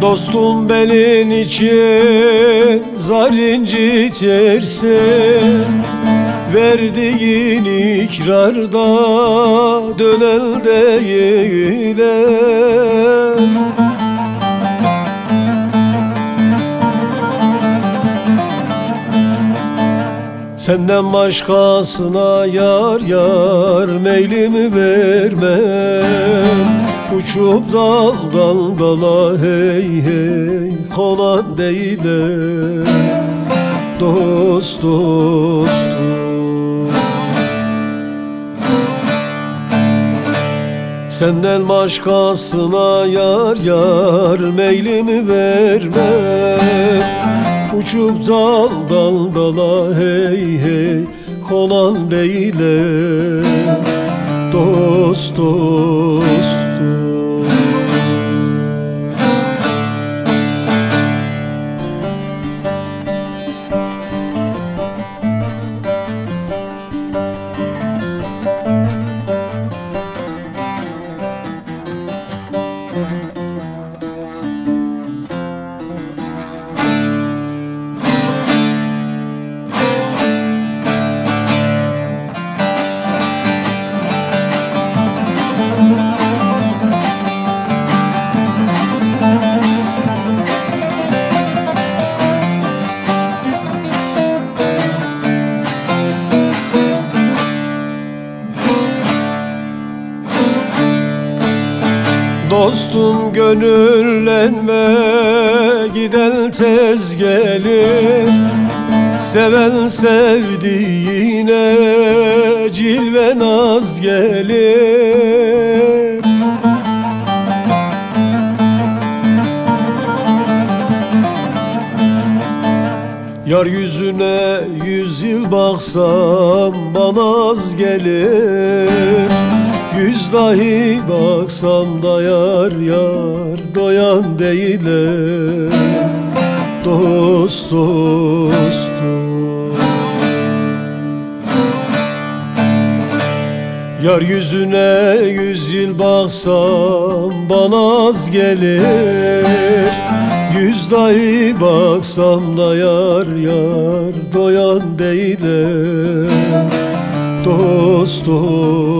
Dostum belin için zar incitirsin. Verdiğin ikrarda dönel değilim Senden başkasına yar yar meylimi vermem Uçup dal dal dala hey hey kolan değilim Dost dost. Senden başkasına yar yar meylimi vermem Uçup dal dal dala hey hey konan değilim Dost dost Dostum gönüllenme giden tez gelir Seven sevdiğine cilve naz gelir Yar yüzüne yüz yıl baksam bana az gelir. Yüz dahi baksam da yar yar doyan değilim Dost dost Yar yüzüne yüz yıl baksam bana az gelir Yüz dahi baksam da yar yar doyan değilim Dost dost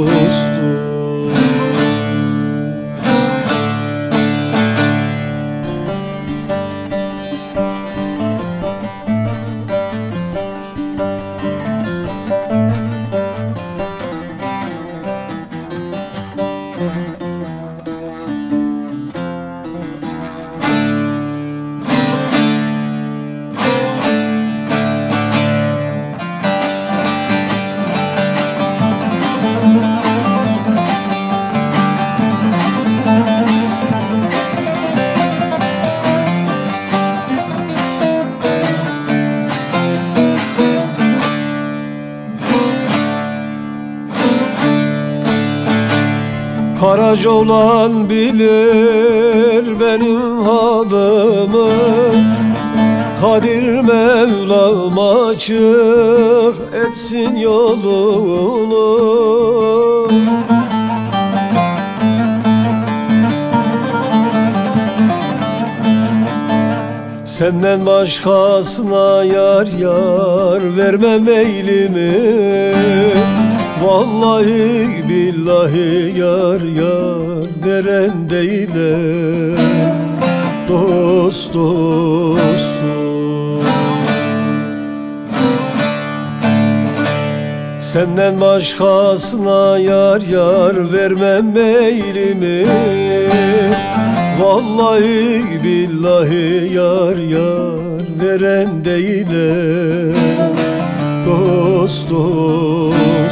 Karaca olan bilir benim halımı Kadir Mevlam açık etsin yolunu. Senden başkasına yar yar vermem eylimi Vallahi billahi yar yar veren değilim. Dost dost Senden başkasına yar yar vermem eylimi Vallahi billahi yar yar veren değilim. Dost dost